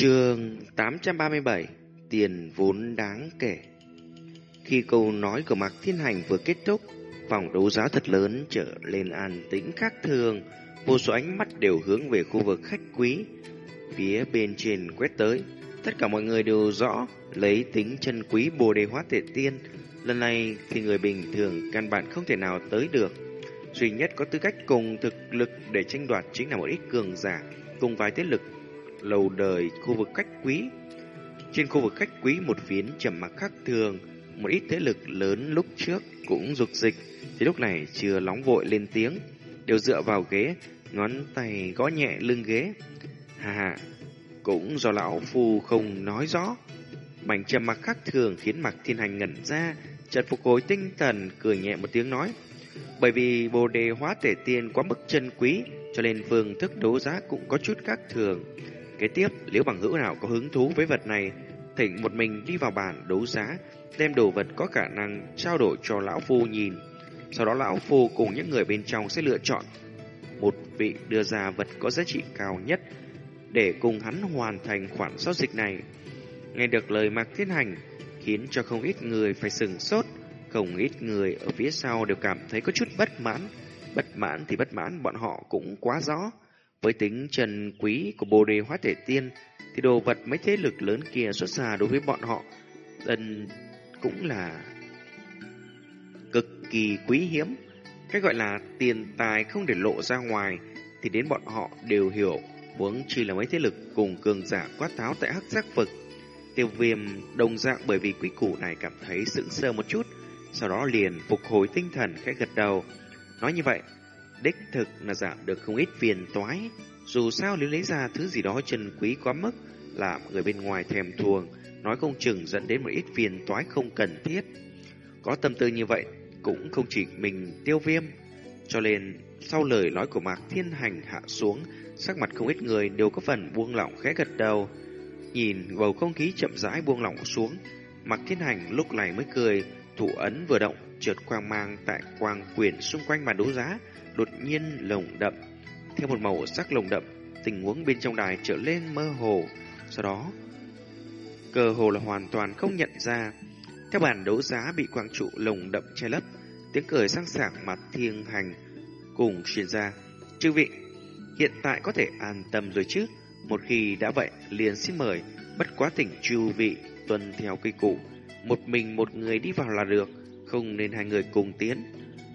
Trường 837 Tiền vốn đáng kể. Khi câu nói của Mạc Thiên Hành vừa kết thúc, Vòng đấu giá thật lớn trở lên an tĩnh khác thường. Vô số ánh mắt đều hướng về khu vực khách quý. Phía bên trên quét tới, Tất cả mọi người đều rõ Lấy tính chân quý bồ đề hóa tệ tiên. Lần này thì người bình thường căn bản không thể nào tới được. Duy nhất có tư cách cùng thực lực để tranh đoạt chính là một ít cường giả, Cùng vài thế lực lâu đời khu vực khách quý. Trên khu vực khách quý một phiến trầm mặc khác thường, một ít thế lực lớn lúc trước cũng dục dịch, thì lúc này chưa nóng vội lên tiếng, đều dựa vào ghế, ngón tay gõ nhẹ lưng ghế. Hà hà, cũng do lão phu không nói rõ. Mảnh trầm mặc khác thường khiến Mạc Thiên Hành ngẩn ra, chợt phục hồi tinh thần, cười nhẹ một tiếng nói. Bởi vì bồ đề hóa thể tiên quá mức chân quý, cho nên phương thức đấu giá cũng có chút khác thường. Kế tiếp, nếu bằng hữu nào có hứng thú với vật này, thỉnh một mình đi vào bàn đấu giá, đem đồ vật có khả năng trao đổi cho lão phu nhìn. Sau đó lão phu cùng những người bên trong sẽ lựa chọn một vị đưa ra vật có giá trị cao nhất để cùng hắn hoàn thành khoản giao dịch này. Nghe được lời Mạc Thiên Hành khiến cho không ít người phải sừng sốt, không ít người ở phía sau đều cảm thấy có chút bất mãn. Bất mãn thì bất mãn bọn họ cũng quá rõ. Với tính trần quý của bồ đề hóa thể tiên, thì đồ vật mấy thế lực lớn kia xuất xa đối với bọn họ, dần cũng là cực kỳ quý hiếm. Cái gọi là tiền tài không để lộ ra ngoài, thì đến bọn họ đều hiểu, huống chỉ là mấy thế lực cùng cường giả quát tháo tại hắc giác vực. Tiêu viêm đồng dạng bởi vì quý củ này cảm thấy sững sờ một chút, sau đó liền phục hồi tinh thần khẽ gật đầu. Nói như vậy, đích thực là giảm được không ít phiền toái. Dù sao nếu lấy ra thứ gì đó trần quý quá mức, làm người bên ngoài thèm thuồng, nói không chừng dẫn đến một ít phiền toái không cần thiết. Có tâm tư như vậy, cũng không chỉ mình tiêu viêm. Cho nên, sau lời nói của Mạc Thiên Hành hạ xuống, sắc mặt không ít người đều có phần buông lỏng khẽ gật đầu. Nhìn bầu không khí chậm rãi buông lỏng xuống, Mạc Thiên Hành lúc này mới cười, thủ ấn vừa động, trượt quang mang tại quang quyển xung quanh bàn đấu giá, đột nhiên lồng đậm. Theo một màu sắc lồng đậm, tình huống bên trong đài trở lên mơ hồ. Sau đó, cơ hồ là hoàn toàn không nhận ra. Theo bản đấu giá bị quang trụ lồng đậm che lấp, tiếng cười sang sảng mặt thiên hành cùng truyền ra. Chư vị, hiện tại có thể an tâm rồi chứ? Một khi đã vậy, liền xin mời, bất quá tỉnh chư vị tuân theo quy củ. Một mình một người đi vào là được, không nên hai người cùng tiến.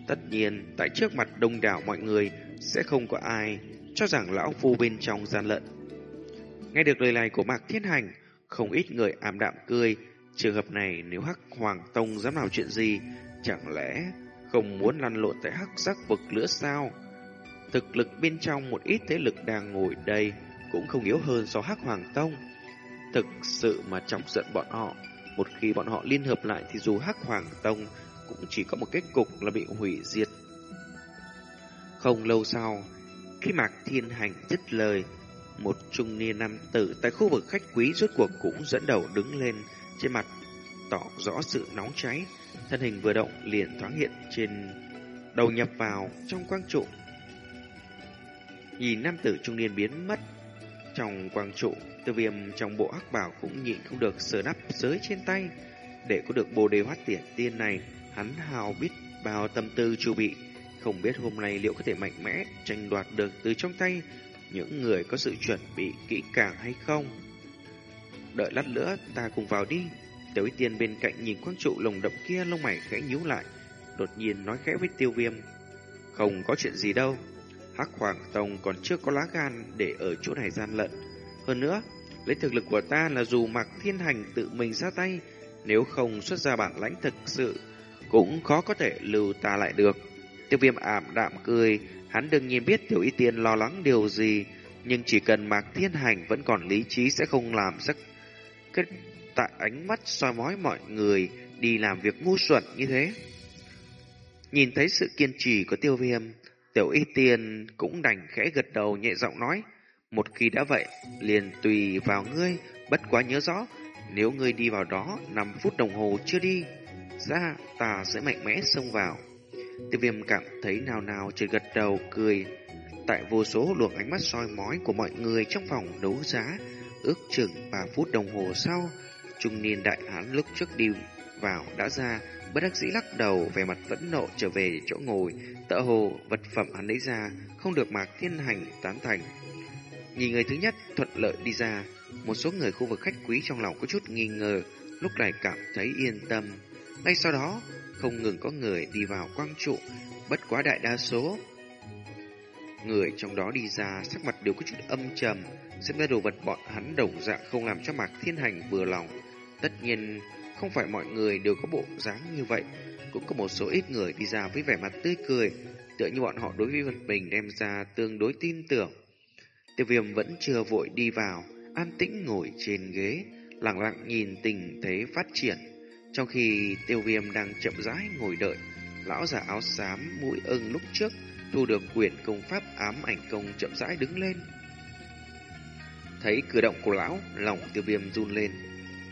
Tất nhiên, tại trước mặt đông đảo mọi người sẽ không có ai cho rằng lão phu bên trong gian lận. Nghe được lời này của Mạc Thiên Hành, không ít người ảm đạm cười. Trường hợp này nếu Hắc Hoàng Tông dám làm chuyện gì, chẳng lẽ không muốn lăn lộn tại Hắc Giác vực nữa sao? Thực lực bên trong một ít thế lực đang ngồi đây cũng không yếu hơn so Hắc Hoàng Tông. Thực sự mà chọc giận bọn họ, một khi bọn họ liên hợp lại thì dù Hắc Hoàng Tông cũng chỉ có một kết cục là bị hủy diệt. Không lâu sau, khi Mạc Thiên Hành dứt lời, một trung niên nam tử tại khu vực khách quý rốt cuộc cũng dẫn đầu đứng lên trên mặt tỏ rõ sự nóng cháy. Thân hình vừa động liền thoáng hiện trên đầu nhập vào trong quang trụ. Nhìn nam tử trung niên biến mất trong quang trụ, tiêu viêm trong bộ hắc bảo cũng nhịn không được sờ nắp giới trên tay. Để có được bồ đề hoát tiền tiên này, Hắn hào biết bao tâm tư chu bị, không biết hôm nay liệu có thể mạnh mẽ tranh đoạt được từ trong tay những người có sự chuẩn bị kỹ càng hay không. Đợi lát nữa ta cùng vào đi. Tiểu tiên bên cạnh nhìn quang trụ lồng đậm kia lông mày khẽ nhíu lại, đột nhiên nói khẽ với tiêu viêm. Không có chuyện gì đâu, Hắc Hoàng Tông còn chưa có lá gan để ở chỗ này gian lận. Hơn nữa, lấy thực lực của ta là dù mặc thiên hành tự mình ra tay, nếu không xuất ra bản lãnh thực sự, cũng khó có thể lưu ta lại được. Tiêu viêm ảm đạm cười, hắn đương nhiên biết tiểu y tiên lo lắng điều gì, nhưng chỉ cần mạc thiên hành vẫn còn lý trí sẽ không làm sắc kết tại ánh mắt soi mói mọi người đi làm việc ngu xuẩn như thế. Nhìn thấy sự kiên trì của tiêu viêm, tiểu y tiên cũng đành khẽ gật đầu nhẹ giọng nói, một khi đã vậy, liền tùy vào ngươi, bất quá nhớ rõ, nếu ngươi đi vào đó 5 phút đồng hồ chưa đi, ra ta sẽ mạnh mẽ xông vào. Tiêu viêm cảm thấy nào nào chỉ gật đầu cười. Tại vô số luồng ánh mắt soi mói của mọi người trong phòng đấu giá, ước chừng 3 phút đồng hồ sau, trung niên đại hán lúc trước đi vào đã ra, bất đắc dĩ lắc đầu về mặt vẫn nộ trở về chỗ ngồi, tợ hồ vật phẩm hắn lấy ra không được Mạc Thiên Hành tán thành. Nhìn người thứ nhất thuận lợi đi ra, một số người khu vực khách quý trong lòng có chút nghi ngờ, lúc này cảm thấy yên tâm. Ngay sau đó, không ngừng có người đi vào quang trụ, bất quá đại đa số. Người trong đó đi ra sắc mặt đều có chút âm trầm, xem ra đồ vật bọn hắn đồng dạng không làm cho Mạc Thiên Hành vừa lòng. Tất nhiên, không phải mọi người đều có bộ dáng như vậy, cũng có một số ít người đi ra với vẻ mặt tươi cười, tựa như bọn họ đối với Vân mình đem ra tương đối tin tưởng. Tiêu viêm vẫn chưa vội đi vào, an tĩnh ngồi trên ghế, lặng lặng nhìn tình thế phát triển. Trong khi tiêu viêm đang chậm rãi ngồi đợi, lão giả áo xám mũi ưng lúc trước thu được quyển công pháp ám ảnh công chậm rãi đứng lên. Thấy cử động của lão, lòng tiêu viêm run lên.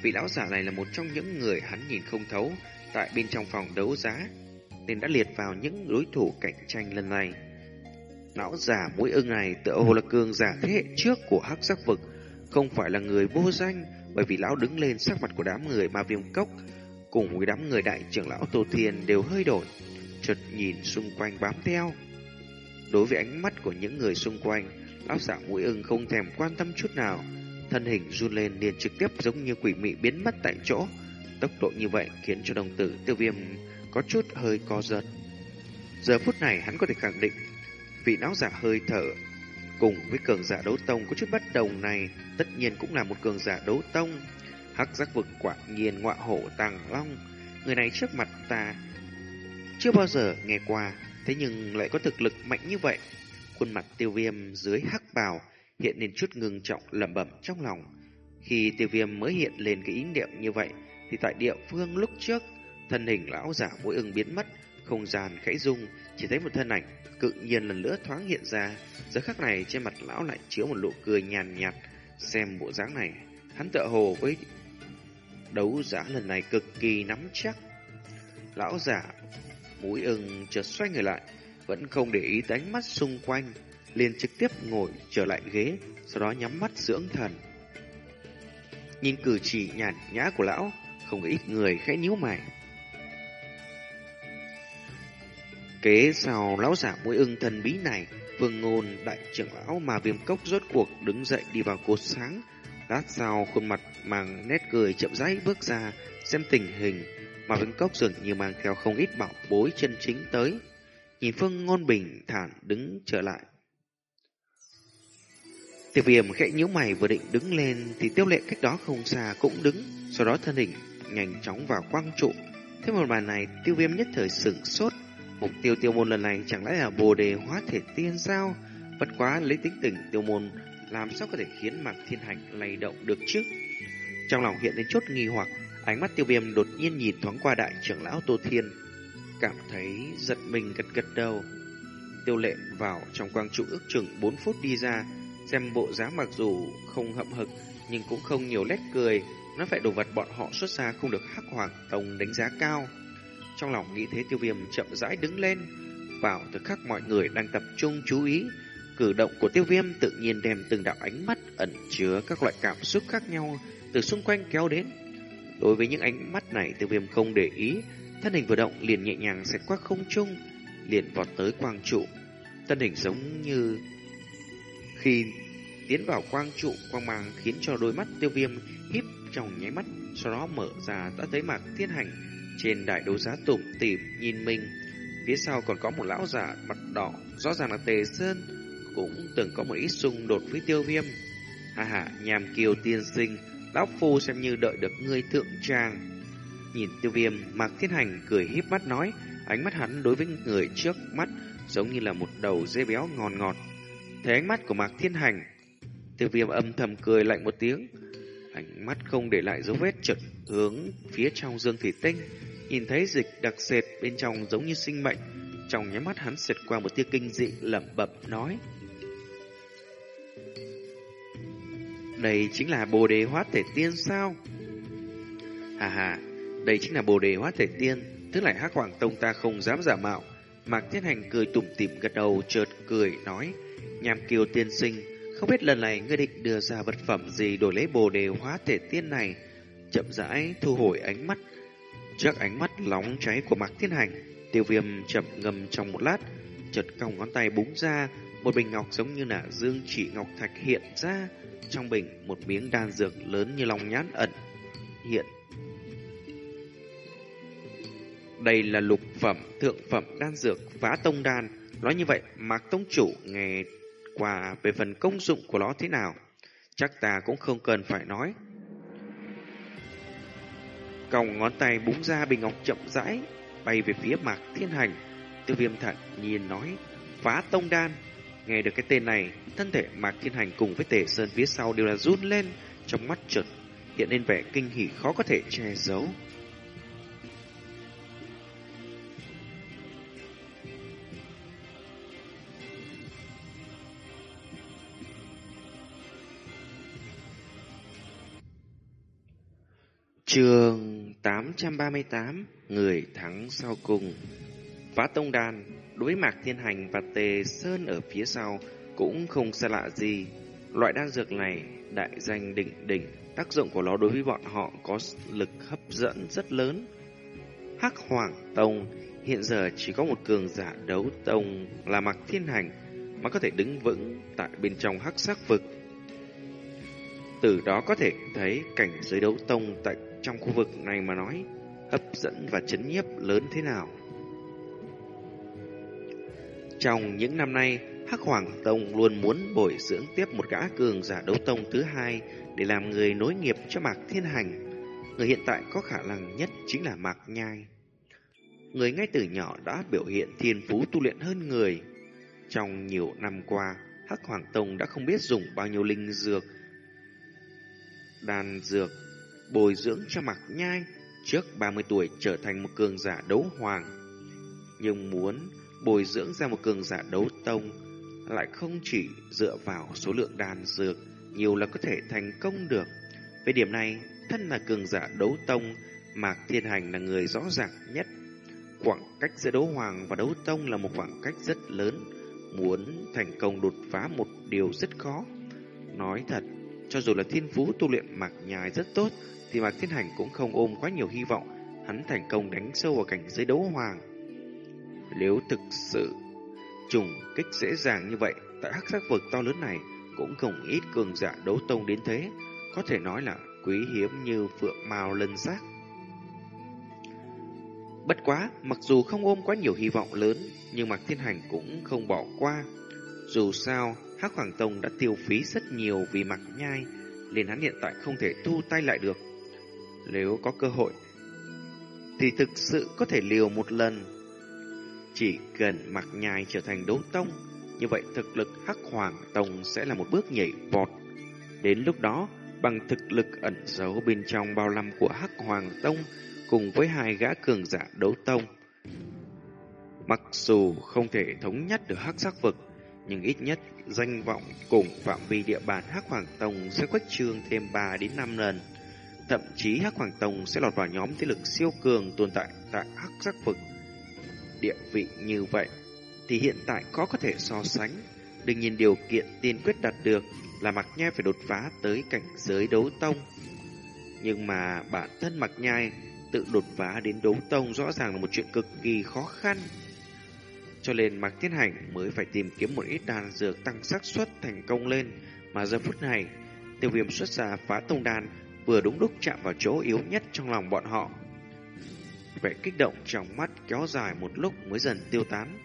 Vị lão giả này là một trong những người hắn nhìn không thấu tại bên trong phòng đấu giá, nên đã liệt vào những đối thủ cạnh tranh lần này. Lão giả mũi ưng này tựa hồ là cường giả thế hệ trước của hắc sắc vực, không phải là người vô danh, bởi vì lão đứng lên sắc mặt của đám người ma viêm cốc, cùng với đám người đại trưởng lão Tô Thiên đều hơi đổi, chợt nhìn xung quanh bám theo. Đối với ánh mắt của những người xung quanh, lão giả mũi ưng không thèm quan tâm chút nào, thân hình run lên liền trực tiếp giống như quỷ mị biến mất tại chỗ. Tốc độ như vậy khiến cho đồng tử tiêu viêm có chút hơi co giật. Giờ phút này hắn có thể khẳng định vị lão giả hơi thở cùng với cường giả đấu tông có chút bất đồng này tất nhiên cũng là một cường giả đấu tông. Hắc giác vực quả nhiên ngọa hổ tàng long. Người này trước mặt ta chưa bao giờ nghe qua, thế nhưng lại có thực lực mạnh như vậy. Khuôn mặt tiêu viêm dưới hắc bào hiện lên chút ngưng trọng lẩm bẩm trong lòng. Khi tiêu viêm mới hiện lên cái ý niệm như vậy, thì tại địa phương lúc trước, thân hình lão giả mũi ưng biến mất, không gian khẽ rung, chỉ thấy một thân ảnh cự nhiên lần nữa thoáng hiện ra. Giờ khắc này trên mặt lão lại chứa một nụ cười nhàn nhạt, xem bộ dáng này, hắn tựa hồ với đấu giá lần này cực kỳ nắm chắc. Lão giả mũi ưng chợt xoay người lại, vẫn không để ý đánh mắt xung quanh, liền trực tiếp ngồi trở lại ghế, sau đó nhắm mắt dưỡng thần. Nhìn cử chỉ nhàn nhã của lão, không ít người khẽ nhíu mày. Kế sau lão giả mũi ưng thần bí này, vương ngôn đại trưởng lão mà viêm cốc rốt cuộc đứng dậy đi vào cột sáng. Lát sau khuôn mặt mang nét cười chậm rãi bước ra, xem tình hình, mà viêm cốc dường như mang theo không ít bảo bối chân chính tới. Nhìn phương ngôn bình thản đứng trở lại. Tiêu viêm khẽ nhíu mày vừa định đứng lên thì tiêu lệ cách đó không xa cũng đứng, sau đó thân hình nhanh chóng vào quang trụ. Thế một màn này tiêu viêm nhất thời sửng sốt. Mục tiêu tiêu môn lần này chẳng lẽ là bồ đề hóa thể tiên sao? Bất quá lấy tính tình tiêu môn làm sao có thể khiến mạc thiên hành lay động được chứ? Trong lòng hiện lên chốt nghi hoặc, ánh mắt tiêu viêm đột nhiên nhìn thoáng qua đại trưởng lão Tô Thiên. Cảm thấy giật mình gật gật đầu. Tiêu lệ vào trong quang trụ ước chừng 4 phút đi ra, xem bộ dáng mặc dù không hậm hực nhưng cũng không nhiều nét cười, nó phải đồ vật bọn họ xuất ra không được hắc hoàng tông đánh giá cao. Trong lòng nghĩ thế tiêu viêm chậm rãi đứng lên, vào thời khắc mọi người đang tập trung chú ý, cử động của tiêu viêm tự nhiên đem từng đạo ánh mắt ẩn chứa các loại cảm xúc khác nhau từ xung quanh kéo đến. Đối với những ánh mắt này tiêu viêm không để ý, thân hình vừa động liền nhẹ nhàng xẹt qua không trung, liền vọt tới quang trụ. Thân hình giống như khi tiến vào quang trụ quang mang khiến cho đôi mắt tiêu viêm híp trong nháy mắt, sau đó mở ra đã thấy mạc thiên hành trên đại đấu giá tủm tỉm nhìn mình. Phía sau còn có một lão giả mặt đỏ, rõ ràng là Tề Sơn, cũng từng có một ít xung đột với tiêu viêm. Hà hà, nhàm kiều tiên sinh, lão phu xem như đợi được ngươi thượng trang. Nhìn tiêu viêm, mạc thiên hành cười híp mắt nói, ánh mắt hắn đối với người trước mắt giống như là một đầu dê béo ngon ngọt. Thấy ánh mắt của mạc thiên hành, tiêu viêm âm thầm cười lạnh một tiếng, Ánh mắt không để lại dấu vết chợt hướng phía trong dương thủy tinh, nhìn thấy dịch đặc sệt bên trong giống như sinh mệnh. Trong nháy mắt hắn xẹt qua một tia kinh dị lẩm bẩm nói. Đây chính là bồ đề hóa thể tiên sao? Hà hà, đây chính là bồ đề hóa thể tiên, tức là hắc hoàng tông ta không dám giả mạo. Mạc Thiên Hành cười tủm tỉm gật đầu chợt cười nói, nhàm kiều tiên sinh, Không biết lần này ngươi định đưa ra vật phẩm gì đổi lấy bồ đề hóa thể tiên này. Chậm rãi thu hồi ánh mắt. Trước ánh mắt nóng cháy của Mạc Thiên Hành, tiêu viêm chậm ngầm trong một lát, chợt cong ngón tay búng ra, một bình ngọc giống như là dương chỉ ngọc thạch hiện ra. Trong bình, một miếng đan dược lớn như lòng nhãn ẩn hiện. Đây là lục phẩm, thượng phẩm đan dược phá tông đan. Nói như vậy, Mạc Tông Chủ nghe qua về phần công dụng của nó thế nào. Chắc ta cũng không cần phải nói. Còng ngón tay búng ra bình ngọc chậm rãi, bay về phía Mạc Thiên Hành. Tiêu viêm thận nhìn nói, phá tông đan. Nghe được cái tên này, thân thể Mạc Thiên Hành cùng với Tề Sơn phía sau đều là run lên, trong mắt chợt hiện lên vẻ kinh hỉ khó có thể che giấu. Trường 838 Người thắng sau cùng. Phá Tông Đan Đối Mạc Thiên Hành và Tề Sơn ở phía sau Cũng không xa lạ gì. Loại đan dược này Đại danh đỉnh đỉnh, Tác dụng của nó đối với bọn họ Có lực hấp dẫn rất lớn. Hắc Hoàng Tông, Hiện giờ chỉ có một cường giả đấu tông Là Mạc Thiên Hành Mà có thể đứng vững Tại bên trong hắc sắc vực. Từ đó có thể thấy cảnh giới đấu tông tại trong khu vực này mà nói hấp dẫn và chấn nhiếp lớn thế nào. Trong những năm nay, Hắc Hoàng Tông luôn muốn bồi dưỡng tiếp một gã cường giả đấu tông thứ hai để làm người nối nghiệp cho Mạc Thiên Hành. Người hiện tại có khả năng nhất chính là Mạc Nhai. Người ngay từ nhỏ đã biểu hiện thiên phú tu luyện hơn người. Trong nhiều năm qua, Hắc Hoàng Tông đã không biết dùng bao nhiêu linh dược, đan dược bồi dưỡng cho Mạc Nhai trước 30 tuổi trở thành một cường giả đấu hoàng. Nhưng muốn bồi dưỡng ra một cường giả đấu tông lại không chỉ dựa vào số lượng đan dược nhiều là có thể thành công được. Về điểm này, thân là cường giả đấu tông, Mạc Thiên Hành là người rõ ràng nhất. Khoảng cách giữa đấu hoàng và đấu tông là một khoảng cách rất lớn, muốn thành công đột phá một điều rất khó. Nói thật, cho dù là thiên phú tu luyện Mạc Nhai rất tốt, thì Mạc Thiên Hành cũng không ôm quá nhiều hy vọng hắn thành công đánh sâu vào cảnh giới đấu hoàng. Nếu thực sự trùng kích dễ dàng như vậy, tại hắc sắc vực to lớn này cũng không ít cường giả đấu tông đến thế, có thể nói là quý hiếm như phượng mao lân giác. Bất quá, mặc dù không ôm quá nhiều hy vọng lớn, nhưng Mạc Thiên Hành cũng không bỏ qua. Dù sao, Hắc Hoàng Tông đã tiêu phí rất nhiều vì Mạc Nhai, nên hắn hiện tại không thể thu tay lại được. Nếu có cơ hội, Thì thực sự có thể liều một lần. Chỉ cần mặc nhai trở thành đấu tông, Như vậy thực lực Hắc Hoàng Tông sẽ là một bước nhảy vọt. Đến lúc đó, Bằng thực lực ẩn giấu bên trong bao năm của Hắc Hoàng Tông Cùng với hai gã cường giả đấu tông. Mặc dù không thể thống nhất được Hắc Sắc Vực, Nhưng ít nhất danh vọng cùng phạm vi địa bàn Hắc Hoàng Tông sẽ quách trương thêm 3 đến 5 lần. Thậm chí Hắc Hoàng Tông sẽ lọt vào nhóm thế lực siêu cường tồn tại tại Hắc Giác Vực. Địa vị như vậy thì hiện tại khó có thể so sánh. Đừng nhìn điều kiện tiên quyết đạt được là Mạc Nhai phải đột phá tới cảnh giới đấu tông. Nhưng mà bản thân Mạc Nhai tự đột phá đến đấu tông rõ ràng là một chuyện cực kỳ khó khăn. Cho nên Mạc Thiên Hành mới phải tìm kiếm một ít đan dược tăng xác suất thành công lên. Mà giờ phút này, tiêu viêm xuất ra phá tông đan vừa đúng lúc chạm vào chỗ yếu nhất trong lòng bọn họ. Vẻ kích động trong mắt kéo dài một lúc mới dần tiêu tán.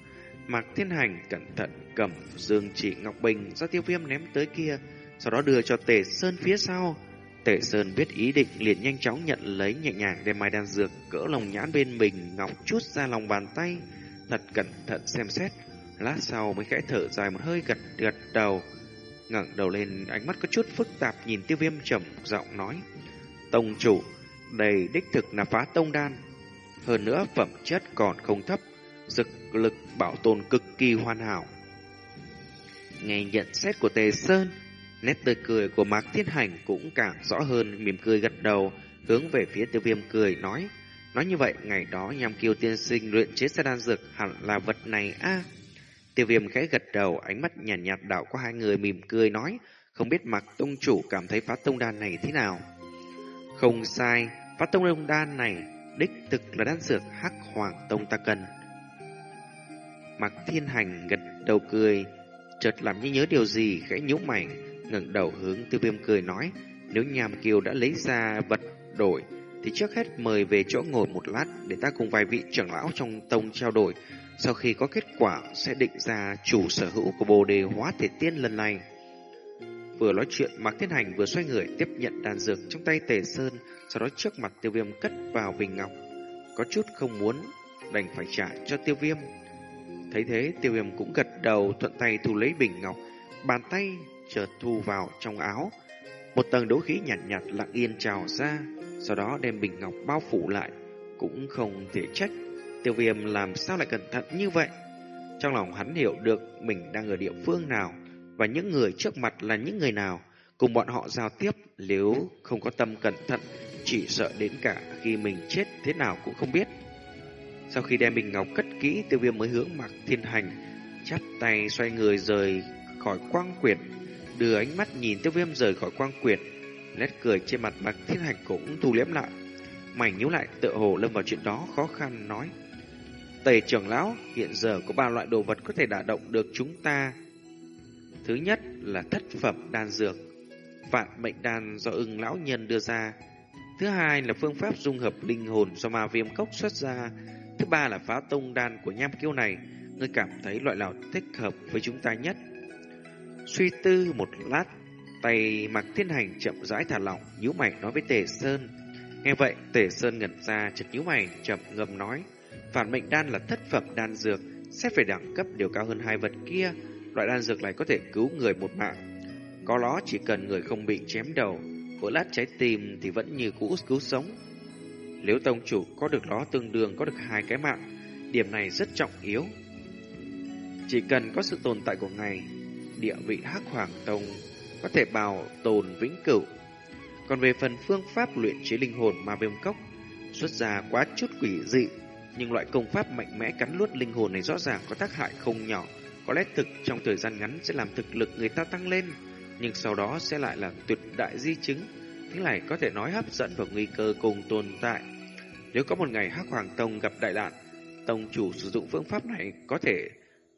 Mạc Thiên Hành cẩn thận cầm dương chỉ Ngọc Bình do tiêu viêm ném tới kia, sau đó đưa cho Tề Sơn phía sau. Tề Sơn biết ý định liền nhanh chóng nhận lấy nhẹ nhàng đem mai đan dược cỡ lòng nhãn bên mình ngọc chút ra lòng bàn tay, thật cẩn thận xem xét. Lát sau mới khẽ thở dài một hơi gật gật đầu ngẩng đầu lên ánh mắt có chút phức tạp nhìn tiêu viêm trầm giọng nói Tông chủ, đây đích thực là phá tông đan. Hơn nữa phẩm chất còn không thấp Dực lực bảo tồn cực kỳ hoàn hảo. Nghe nhận xét của Tề Sơn Nét tươi cười của Mạc Thiên Hành cũng càng rõ hơn mỉm cười gật đầu Hướng về phía tiêu viêm cười nói Nói như vậy, ngày đó nhằm kiêu tiên sinh luyện chế ra đan dược hẳn là vật này a. Tiêu viêm khẽ gật đầu, ánh mắt nhàn nhạt, nhạt đảo qua hai người mỉm cười nói, không biết mặc tông chủ cảm thấy phá tông đan này thế nào. Không sai, phát tông đan này đích thực là đan dược hắc hoàng tông ta cần. Mặc thiên hành gật đầu cười, chợt làm như nhớ điều gì khẽ nhíu mày, ngẩng đầu hướng tiêu viêm cười nói, nếu nhàm kiều đã lấy ra vật đổi, thì trước hết mời về chỗ ngồi một lát để ta cùng vài vị trưởng lão trong tông trao đổi. Sau khi có kết quả sẽ định ra chủ sở hữu của bồ đề hóa thể tiên lần này. Vừa nói chuyện Mạc Thiên Hành vừa xoay người tiếp nhận đàn dược trong tay Tề Sơn, sau đó trước mặt tiêu viêm cất vào bình ngọc. Có chút không muốn, đành phải trả cho tiêu viêm. Thấy thế tiêu viêm cũng gật đầu thuận tay thu lấy bình ngọc, bàn tay chợt thu vào trong áo. Một tầng đấu khí nhạt nhạt lặng yên trào ra, sau đó đem bình ngọc bao phủ lại, cũng không thể trách. Tiêu viêm làm sao lại cẩn thận như vậy? Trong lòng hắn hiểu được mình đang ở địa phương nào, và những người trước mặt là những người nào, cùng bọn họ giao tiếp nếu không có tâm cẩn thận, chỉ sợ đến cả khi mình chết thế nào cũng không biết. Sau khi đem bình ngọc cất kỹ, tiêu viêm mới hướng mặt thiên hành, chắp tay xoay người rời khỏi quang quyển, đưa ánh mắt nhìn tiêu viêm rời khỏi quang quyển, nét cười trên mặt mặt thiên hành cũng thu liếm lại. Mảnh nhíu lại tựa hồ lâm vào chuyện đó khó khăn nói. Tề trưởng lão, hiện giờ có ba loại đồ vật có thể đả động được chúng ta Thứ nhất là thất phẩm đan dược, vạn mệnh đan do ưng lão nhân đưa ra. Thứ hai là phương pháp dung hợp linh hồn do ma viêm cốc xuất ra. Thứ ba là phá tông đan của nham kiêu này. Ngươi cảm thấy loại nào thích hợp với chúng ta nhất? Suy tư một lát, tay mặc thiên hành chậm rãi thả lỏng, nhíu mày nói với Tề Sơn. Nghe vậy, Tề Sơn ngẩn ra, chật nhíu mày, chậm ngầm nói. Phản mệnh đan là thất phẩm đan dược, xét về đẳng cấp đều cao hơn hai vật kia. Loại đan dược này có thể cứu người một mạng. Có nó chỉ cần người không bị chém đầu, vỡ lát trái tim thì vẫn như cũ cứu sống. Nếu tông chủ có được nó tương đương có được hai cái mạng, điểm này rất trọng yếu. Chỉ cần có sự tồn tại của ngài, địa vị hắc hoàng tông có thể bảo tồn vĩnh cửu. Còn về phần phương pháp luyện chế linh hồn ma viêm cốc, xuất ra quá chút quỷ dị, nhưng loại công pháp mạnh mẽ cắn luốt linh hồn này rõ ràng có tác hại không nhỏ có lẽ thực trong thời gian ngắn sẽ làm thực lực người ta tăng lên, nhưng sau đó sẽ lại là tuyệt đại di chứng. Thế này có thể nói hấp dẫn và nguy cơ cùng tồn tại. Nếu có một ngày Hắc Hoàng Tông gặp đại đạn, Tông chủ sử dụng phương pháp này có thể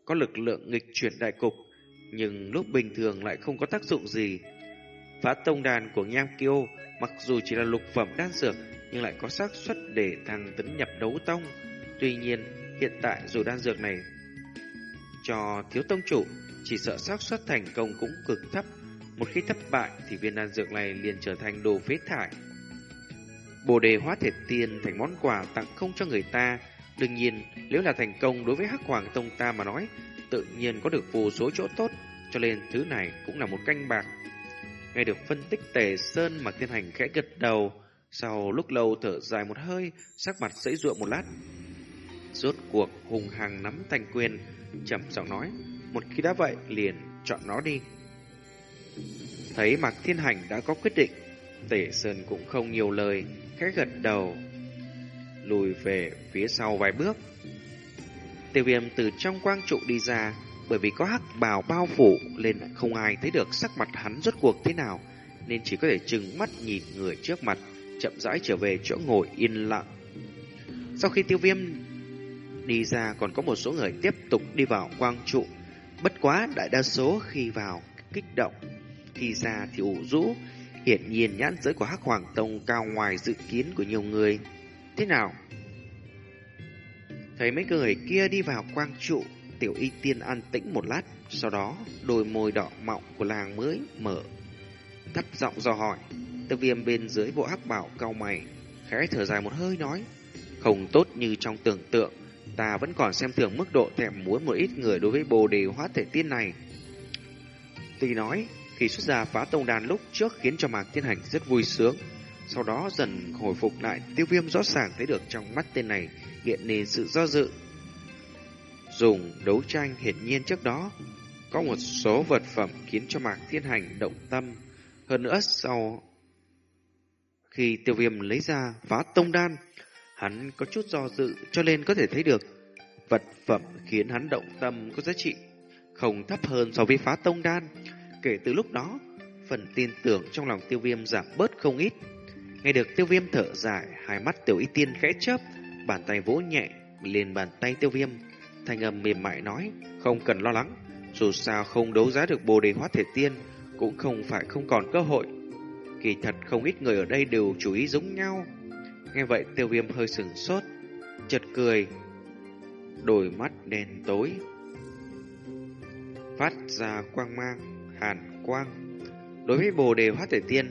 có lực lượng nghịch chuyển đại cục, nhưng lúc bình thường lại không có tác dụng gì. Phá tông đàn của Nham Kiêu mặc dù chỉ là lục phẩm đan dược nhưng lại có xác suất để thằng tấn nhập đấu tông. Tuy nhiên, hiện tại dù đan dược này cho thiếu tông chủ, chỉ sợ xác suất thành công cũng cực thấp. Một khi thất bại thì viên đan dược này liền trở thành đồ phế thải. Bồ đề hóa thể tiền thành món quà tặng không cho người ta. Đương nhiên, nếu là thành công đối với Hắc Hoàng Tông ta mà nói, tự nhiên có được vô số chỗ tốt, cho nên thứ này cũng là một canh bạc. Nghe được phân tích tề sơn mà thiên hành khẽ gật đầu, sau lúc lâu thở dài một hơi, sắc mặt sẫy ruộng một lát. Rốt cuộc hùng hằng nắm thành quyền, trầm giọng nói, một khi đã vậy liền chọn nó đi. Thấy Mạc Thiên Hành đã có quyết định, Tể Sơn cũng không nhiều lời, khẽ gật đầu, lùi về phía sau vài bước. Tiêu viêm từ trong quang trụ đi ra, bởi vì có hắc bào bao phủ nên không ai thấy được sắc mặt hắn rốt cuộc thế nào, nên chỉ có thể chừng mắt nhìn người trước mặt, chậm rãi trở về chỗ ngồi yên lặng. Sau khi tiêu viêm đi ra còn có một số người tiếp tục đi vào quang trụ. Bất quá đại đa số khi vào kích động, khi ra thì ủ rũ. Hiển nhiên nhãn giới của Hắc Hoàng Tông cao ngoài dự kiến của nhiều người. Thế nào? Thấy mấy người kia đi vào quang trụ, tiểu y tiên an tĩnh một lát, sau đó đôi môi đỏ mọng của làng mới mở. Thấp giọng dò hỏi, tiêu viêm bên dưới bộ hắc bảo cao mày, khẽ thở dài một hơi nói, không tốt như trong tưởng tượng, ta vẫn còn xem thường mức độ thèm muốn một ít người đối với bồ đề hóa thể tiên này. Tuy nói, khi xuất ra phá tông đàn lúc trước khiến cho Mạc Thiên Hành rất vui sướng, sau đó dần hồi phục lại, tiêu viêm rõ ràng thấy được trong mắt tên này hiện nên sự do dự. Dùng đấu tranh hiển nhiên trước đó, có một số vật phẩm khiến cho Mạc Thiên Hành động tâm. Hơn nữa sau khi tiêu viêm lấy ra phá tông đan, Hắn có chút do dự cho nên có thể thấy được vật phẩm khiến hắn động tâm có giá trị không thấp hơn so với phá tông đan. Kể từ lúc đó, phần tin tưởng trong lòng tiêu viêm giảm bớt không ít. Nghe được tiêu viêm thở dài, hai mắt tiểu y tiên khẽ chớp, bàn tay vỗ nhẹ lên bàn tay tiêu viêm. Thanh âm mềm mại nói, không cần lo lắng, dù sao không đấu giá được bồ đề hóa thể tiên, cũng không phải không còn cơ hội. Kỳ thật không ít người ở đây đều chú ý giống nhau. Nghe vậy tiêu viêm hơi sừng sốt, chợt cười, đôi mắt đen tối. Phát ra quang mang, hàn quang. Đối với bồ đề hóa thể tiên,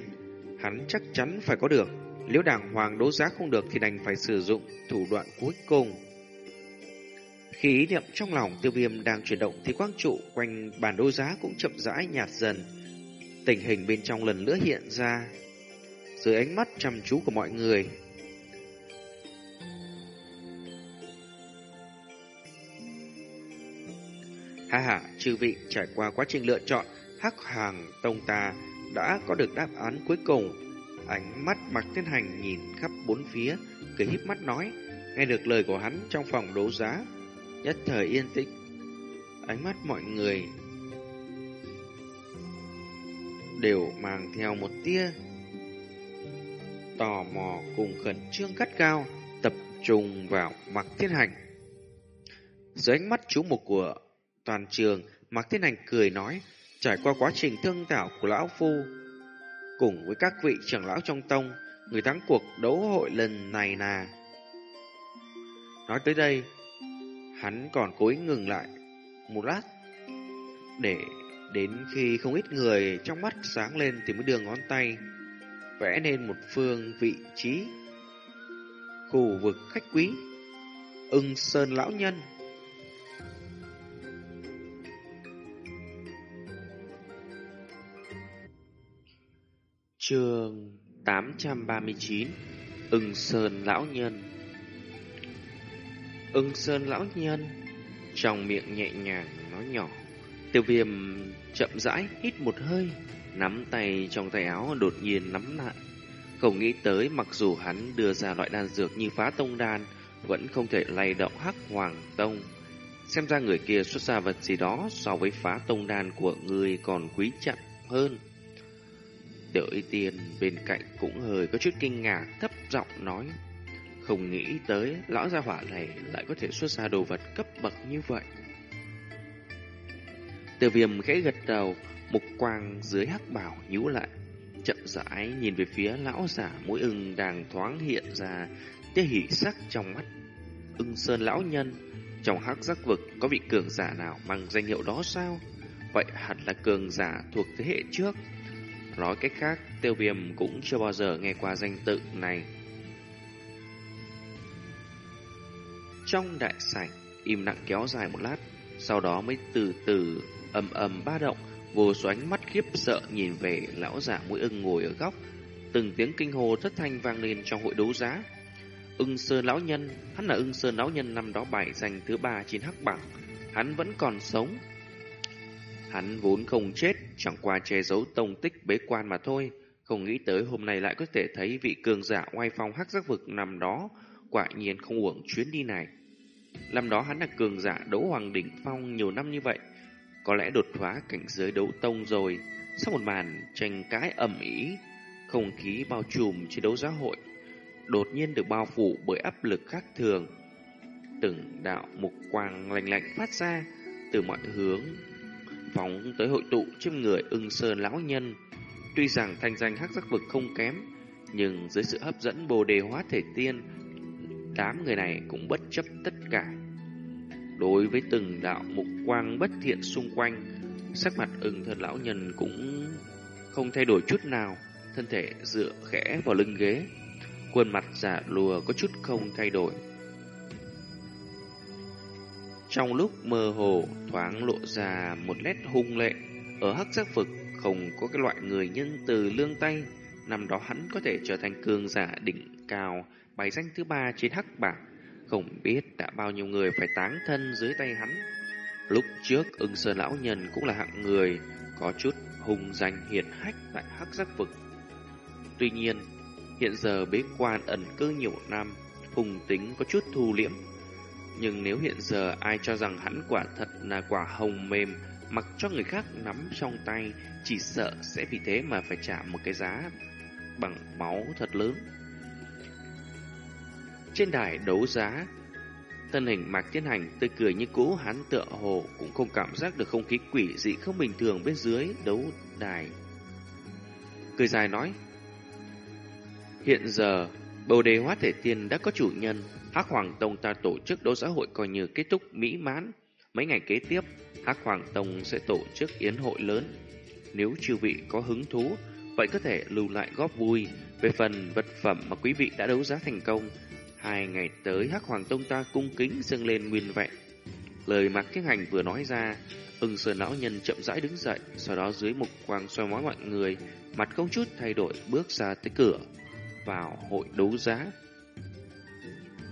hắn chắc chắn phải có được. Nếu đảng hoàng đấu giá không được thì đành phải sử dụng thủ đoạn cuối cùng. Khi ý niệm trong lòng tiêu viêm đang chuyển động thì quang trụ quanh bàn đấu giá cũng chậm rãi nhạt dần. Tình hình bên trong lần nữa hiện ra. Dưới ánh mắt chăm chú của mọi người. Ha ha, chư vị trải qua quá trình lựa chọn, hắc hàng tông ta đã có được đáp án cuối cùng. Ánh mắt mặc thiên hành nhìn khắp bốn phía, cười híp mắt nói, nghe được lời của hắn trong phòng đấu giá, nhất thời yên tĩnh. Ánh mắt mọi người đều mang theo một tia tò mò cùng khẩn trương gắt cao, tập trung vào mặc thiên hành. Dưới ánh mắt chú mục của toàn trường, mặc thiên hành cười nói, trải qua quá trình thương thảo của lão phu, cùng với các vị trưởng lão trong tông, người thắng cuộc đấu hội lần này là... Nói tới đây, Hắn còn cố ý ngừng lại một lát để đến khi không ít người trong mắt sáng lên thì mới đưa ngón tay vẽ nên một phương vị trí khu vực khách quý ưng sơn lão nhân. Trường 839 Ưng Sơn Lão Nhân Ưng Sơn lão nhân trong miệng nhẹ nhàng nói nhỏ. Tiêu viêm chậm rãi hít một hơi, nắm tay trong tay áo đột nhiên nắm lại. Không nghĩ tới mặc dù hắn đưa ra loại đan dược như phá tông đan, vẫn không thể lay động hắc hoàng tông. Xem ra người kia xuất ra vật gì đó so với phá tông đan của người còn quý trọng hơn. Tiểu y tiên bên cạnh cũng hơi có chút kinh ngạc thấp giọng nói. Không nghĩ tới lão gia hỏa này lại có thể xuất ra đồ vật cấp bậc như vậy. Từ viêm khẽ gật đầu, mục quang dưới hắc bảo nhíu lại. Chậm rãi nhìn về phía lão giả mũi ưng đang thoáng hiện ra tia hỉ sắc trong mắt. Ưng sơn lão nhân, trong hắc giác vực có vị cường giả nào mang danh hiệu đó sao? Vậy hẳn là cường giả thuộc thế hệ trước. Nói cách khác, tiêu viêm cũng chưa bao giờ nghe qua danh tự này. Trong đại sảnh, im lặng kéo dài một lát, sau đó mới từ từ ầm ầm ba động, vô số ánh mắt khiếp sợ nhìn về lão giả mũi ưng ngồi ở góc, từng tiếng kinh hồ thất thanh vang lên trong hội đấu giá. Ưng Sơn lão nhân, hắn là Ưng Sơn lão nhân năm đó bài danh thứ ba trên hắc bảng, hắn vẫn còn sống. Hắn vốn không chết, chẳng qua che giấu tông tích bế quan mà thôi, không nghĩ tới hôm nay lại có thể thấy vị cường giả oai phong hắc giác vực nằm đó, quả nhiên không uổng chuyến đi này. Năm đó hắn là cường giả đấu hoàng đỉnh phong nhiều năm như vậy, có lẽ đột phá cảnh giới đấu tông rồi. Sau một màn tranh cãi ầm ĩ, không khí bao trùm chiến đấu giá hội đột nhiên được bao phủ bởi áp lực khác thường. Từng đạo mục quang lạnh lạnh phát ra từ mọi hướng, phóng tới hội tụ trên người ưng sơn lão nhân. Tuy rằng thanh danh hắc giác vực không kém, nhưng dưới sự hấp dẫn bồ đề hóa thể tiên Đám người này cũng bất chấp tất cả. Đối với từng đạo mục quang bất thiện xung quanh, sắc mặt ưng thân lão nhân cũng không thay đổi chút nào, thân thể dựa khẽ vào lưng ghế, khuôn mặt giả lùa có chút không thay đổi. Trong lúc mơ hồ thoáng lộ ra một nét hung lệ, ở hắc giác vực không có cái loại người nhân từ lương tay, năm đó hắn có thể trở thành cường giả đỉnh cao bài danh thứ ba trên hắc bảng. Không biết đã bao nhiêu người phải táng thân dưới tay hắn. Lúc trước ưng sơn lão nhân cũng là hạng người có chút hùng danh hiển hách tại hắc giác vực. Tuy nhiên, hiện giờ bế quan ẩn cư nhiều năm, hùng tính có chút thu liễm. Nhưng nếu hiện giờ ai cho rằng hắn quả thật là quả hồng mềm, mặc cho người khác nắm trong tay, chỉ sợ sẽ vì thế mà phải trả một cái giá bằng máu thật lớn. Trên đài đấu giá, thân hình Mạc Thiên Hành tươi cười như cũ hắn tựa hồ cũng không cảm giác được không khí quỷ dị không bình thường bên dưới đấu đài. Cười dài nói, hiện giờ bầu đề hóa thể tiên đã có chủ nhân, Hắc Hoàng Tông ta tổ chức đấu giá hội coi như kết thúc mỹ mãn. Mấy ngày kế tiếp, Hắc Hoàng Tông sẽ tổ chức yến hội lớn. Nếu chư vị có hứng thú, vậy có thể lưu lại góp vui. Về phần vật phẩm mà quý vị đã đấu giá thành công, hai ngày tới Hắc Hoàng Tông ta cung kính dâng lên nguyên vẹn. Lời Mạc Thiên Hành vừa nói ra, ưng sơn lão nhân chậm rãi đứng dậy, sau đó dưới mục quang xoay mói mọi người, mặt không chút thay đổi bước ra tới cửa, vào hội đấu giá.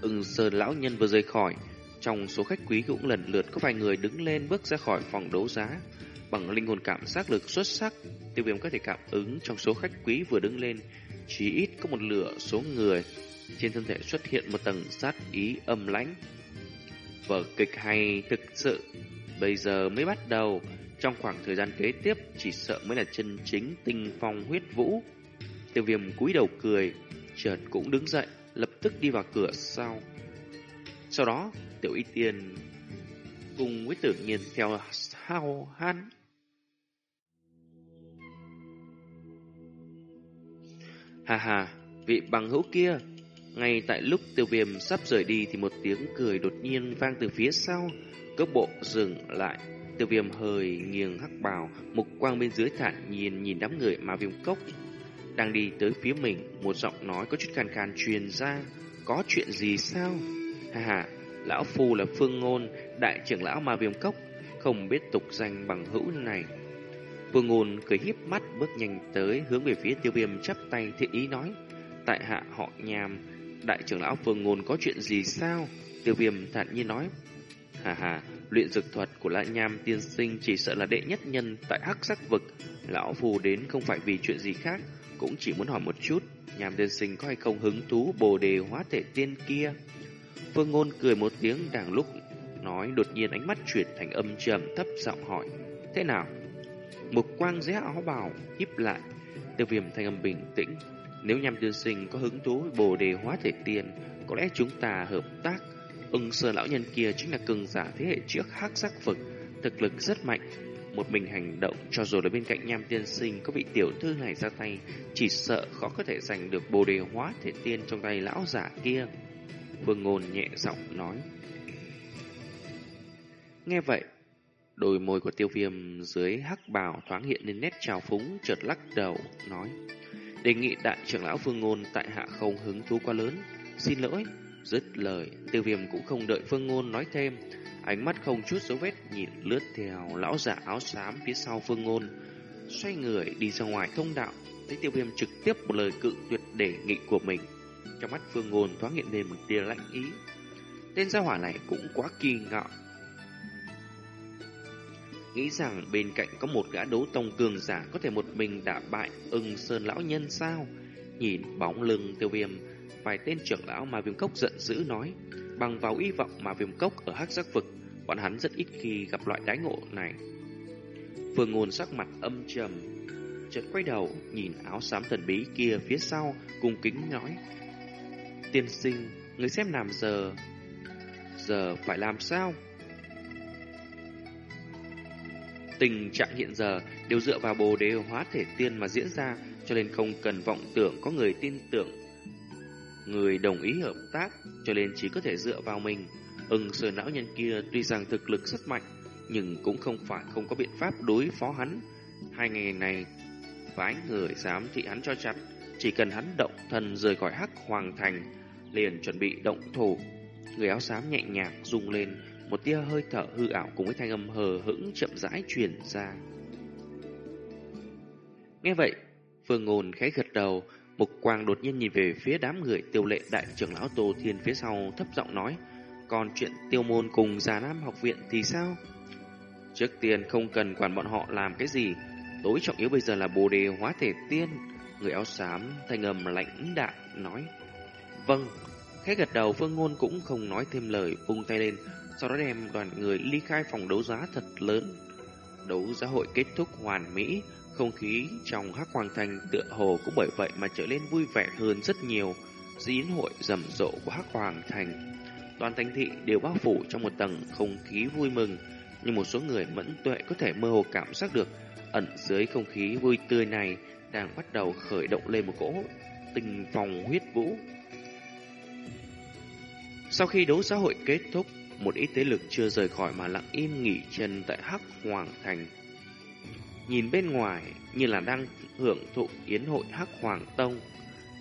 Ưng sơn lão nhân vừa rời khỏi, trong số khách quý cũng lần lượt có vài người đứng lên bước ra khỏi phòng đấu giá. Bằng linh hồn cảm giác lực xuất sắc, tiêu viêm có thể cảm ứng trong số khách quý vừa đứng lên, chỉ ít có một lửa số người. Trên thân thể xuất hiện một tầng sát ý âm lãnh. Vở kịch hay thực sự, bây giờ mới bắt đầu. Trong khoảng thời gian kế tiếp, chỉ sợ mới là chân chính tinh phong huyết vũ. Tiêu viêm cúi đầu cười, trần cũng đứng dậy, lập tức đi vào cửa sau. Sau đó, Tiểu Y Tiên cùng với tự nhiên theo sau hắn. Hà hà, vị bằng hữu kia. Ngay tại lúc tiêu viêm sắp rời đi thì một tiếng cười đột nhiên vang từ phía sau. Cước bộ dừng lại. Tiêu viêm hơi nghiêng hắc bào, mục quang bên dưới thản nhìn nhìn đám người mà viêm cốc. Đang đi tới phía mình, một giọng nói có chút khàn khàn truyền ra. Có chuyện gì sao? Hà hà, Lão Phu là Phương Ngôn, đại trưởng lão ma viêm cốc, không biết tục danh bằng hữu này. Phương Ngôn cười híp mắt bước nhanh tới hướng về phía tiêu viêm chắp tay thiện ý nói. Tại hạ họ nhàm, đại trưởng lão Phương Ngôn có chuyện gì sao? Tiêu viêm thản nhiên nói. Hà hà, luyện dược thuật của lã nham tiên sinh chỉ sợ là đệ nhất nhân tại hắc sắc vực. Lão Phu đến không phải vì chuyện gì khác, cũng chỉ muốn hỏi một chút, nhàm tiên sinh có hay không hứng thú bồ đề hóa thể tiên kia? Phương Ngôn cười một tiếng đang lúc nói đột nhiên ánh mắt chuyển thành âm trầm thấp giọng hỏi. Thế nào? Mục quang dưới áo bào híp lại. Tiêu viêm thanh âm bình tĩnh. Nếu nhằm tiên sinh có hứng thú bồ đề hóa thể tiên, có lẽ chúng ta hợp tác. Ưng sơ lão nhân kia chính là cường giả thế hệ trước hắc sắc vực, thực lực rất mạnh. Một mình hành động cho dù là bên cạnh nham tiên sinh có vị tiểu thư này ra tay, chỉ sợ khó có thể giành được bồ đề hóa thể tiên trong tay lão giả kia. Vương Ngôn nhẹ giọng nói. Nghe vậy, đôi môi của tiêu viêm dưới hắc bào thoáng hiện lên nét trào phúng chợt lắc đầu, nói. Đề nghị đại trưởng lão Phương Ngôn tại hạ không hứng thú quá lớn. Xin lỗi. Dứt lời, tiêu viêm cũng không đợi Phương Ngôn nói thêm. Ánh mắt không chút dấu vết nhìn lướt theo lão giả áo xám phía sau Phương Ngôn. Xoay người đi ra ngoài thông đạo, thấy tiêu viêm trực tiếp một lời cự tuyệt đề nghị của mình. Trong mắt Phương Ngôn thoáng hiện lên một tia lạnh ý. Tên gia hỏa này cũng quá kỳ ngạo. Nghĩ rằng bên cạnh có một gã đấu tông cường giả có thể một mình đả bại ưng sơn lão nhân sao? Nhìn bóng lưng tiêu viêm, vài tên trưởng lão mà viêm cốc giận dữ nói. Bằng vào y vọng mà viêm cốc ở hắc giác vực, bọn hắn rất ít khi gặp loại đái ngộ này. Phương Ngôn sắc mặt âm trầm, chợt quay đầu nhìn áo xám thần bí kia phía sau, cung kính nói: Tiên sinh, người xem làm giờ. Giờ phải làm sao? Tình trạng hiện giờ đều dựa vào bồ đề hóa thể tiên mà diễn ra, cho nên không cần vọng tưởng có người tin tưởng. Người đồng ý hợp tác, cho nên chỉ có thể dựa vào mình. Ưng sở não nhân kia tuy rằng thực lực rất mạnh, nhưng cũng không phải không có biện pháp đối phó hắn. Hai ngày này, phái người dám thị hắn cho chặt, chỉ cần hắn động thần rời khỏi hắc hoàng thành, liền chuẩn bị động thủ. Người áo xám nhẹ nhàng rung lên, một tia hơi thở hư ảo cùng với thanh âm hờ hững chậm rãi truyền ra. Nghe vậy, Phương Ngôn khẽ gật đầu, Mục Quang đột nhiên nhìn về phía đám người tiêu lệ đại trưởng lão Tô Thiên phía sau thấp giọng nói, còn chuyện tiêu môn cùng già nam học viện thì sao? Trước tiên không cần quản bọn họ làm cái gì, tối trọng yếu bây giờ là bồ đề hóa thể tiên. Người áo xám thanh âm lạnh đạm nói, Vâng, khẽ gật đầu Phương Ngôn cũng không nói thêm lời, vung tay lên, sau đó đem đoàn người ly khai phòng đấu giá thật lớn. đấu giá hội kết thúc hoàn mỹ, không khí trong hắc hoàng thành tựa hồ cũng bởi vậy mà trở nên vui vẻ hơn rất nhiều. Diễn hội rầm rộ của hắc hoàng thành, toàn thành thị đều bao phủ trong một tầng không khí vui mừng, nhưng một số người mẫn tuệ có thể mơ hồ cảm giác được ẩn dưới không khí vui tươi này đang bắt đầu khởi động lên một cỗ tình phòng huyết vũ. Sau khi đấu xã hội kết thúc, một ít thế lực chưa rời khỏi mà lặng im nghỉ chân tại Hắc Hoàng Thành. Nhìn bên ngoài như là đang hưởng thụ yến hội Hắc Hoàng Tông,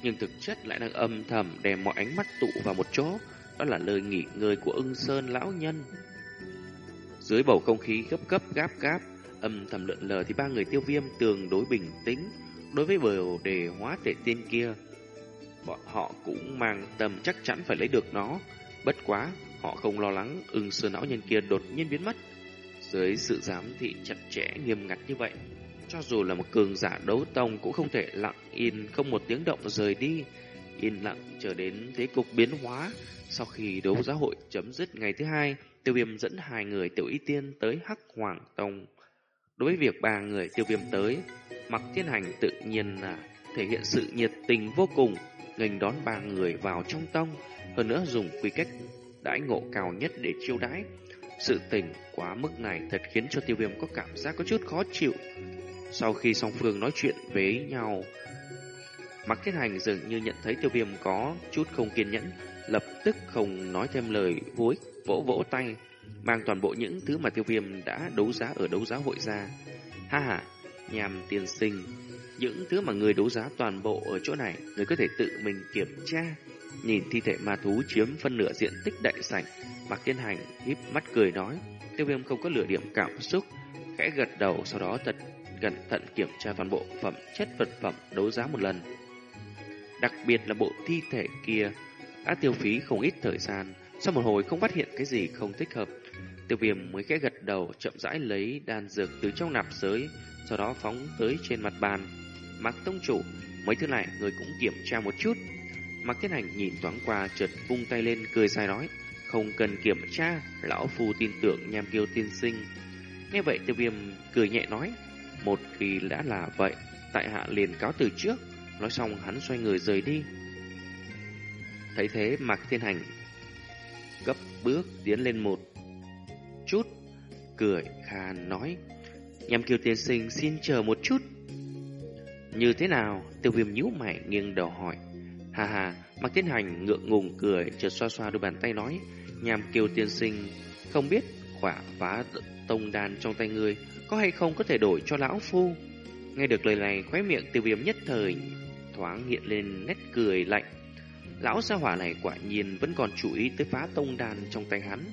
nhưng thực chất lại đang âm thầm đem mọi ánh mắt tụ vào một chỗ, đó là lời nghỉ ngơi của ưng sơn lão nhân. Dưới bầu không khí gấp gấp gáp gáp, âm thầm lượn lờ thì ba người tiêu viêm tương đối bình tĩnh đối với bờ đề hóa thể tiên kia. Bọn họ cũng mang tâm chắc chắn phải lấy được nó, bất quá họ không lo lắng ưng sơn lão nhân kia đột nhiên biến mất. Dưới sự giám thị chặt chẽ nghiêm ngặt như vậy, cho dù là một cường giả đấu tông cũng không thể lặng yên không một tiếng động rời đi, yên lặng chờ đến thế cục biến hóa. Sau khi đấu giá hội chấm dứt ngày thứ hai, tiêu viêm dẫn hai người tiểu y tiên tới Hắc Hoàng Tông. Đối với việc ba người tiêu viêm tới, Mặc Thiên Hành tự nhiên là thể hiện sự nhiệt tình vô cùng, nghênh đón ba người vào trong tông, hơn nữa dùng quy cách đãi ngộ cao nhất để chiêu đãi. Sự tình quá mức này thật khiến cho tiêu viêm có cảm giác có chút khó chịu. Sau khi song phương nói chuyện với nhau, Mặc thiết Hành dường như nhận thấy tiêu viêm có chút không kiên nhẫn, lập tức không nói thêm lời vô ích, vỗ vỗ tay, mang toàn bộ những thứ mà tiêu viêm đã đấu giá ở đấu giá hội ra. Ha ha, nhằm tiền sinh, những thứ mà người đấu giá toàn bộ ở chỗ này, người có thể tự mình kiểm tra. Nhìn thi thể ma thú chiếm phân nửa diện tích đại sảnh, Mạc Thiên Hành híp mắt cười nói, tiêu viêm không có lửa điểm cảm xúc, khẽ gật đầu sau đó thật cẩn thận kiểm tra toàn bộ phẩm chất vật phẩm đấu giá một lần. Đặc biệt là bộ thi thể kia đã tiêu phí không ít thời gian, sau một hồi không phát hiện cái gì không thích hợp, tiêu viêm mới khẽ gật đầu chậm rãi lấy đan dược từ trong nạp giới, sau đó phóng tới trên mặt bàn. Mạc Tông Chủ, mấy thứ này người cũng kiểm tra một chút. Mạc Thiên Hành nhìn thoáng qua chợt vung tay lên cười dài nói, không cần kiểm tra, lão phu tin tưởng nham kiêu tiên sinh. Nghe vậy tiêu viêm cười nhẹ nói, một khi đã là vậy, tại hạ liền cáo từ trước. Nói xong hắn xoay người rời đi. Thấy thế Mạc Thiên Hành gấp bước tiến lên một chút, cười khan nói, Nham kiêu tiên sinh xin chờ một chút. Như thế nào? Tiêu viêm nhíu mày nghiêng đầu hỏi. Hà hà, Mạc Thiên Hành ngượng ngùng cười, chợt xoa xoa đôi bàn tay nói, nhằm kiều tiên sinh, không biết khỏa phá tông đàn trong tay người có hay không có thể đổi cho lão phu. Nghe được lời này, khóe miệng tiêu viêm nhất thời thoáng hiện lên nét cười lạnh. Lão gia hỏa này quả nhiên vẫn còn chú ý tới phá tông đàn trong tay hắn.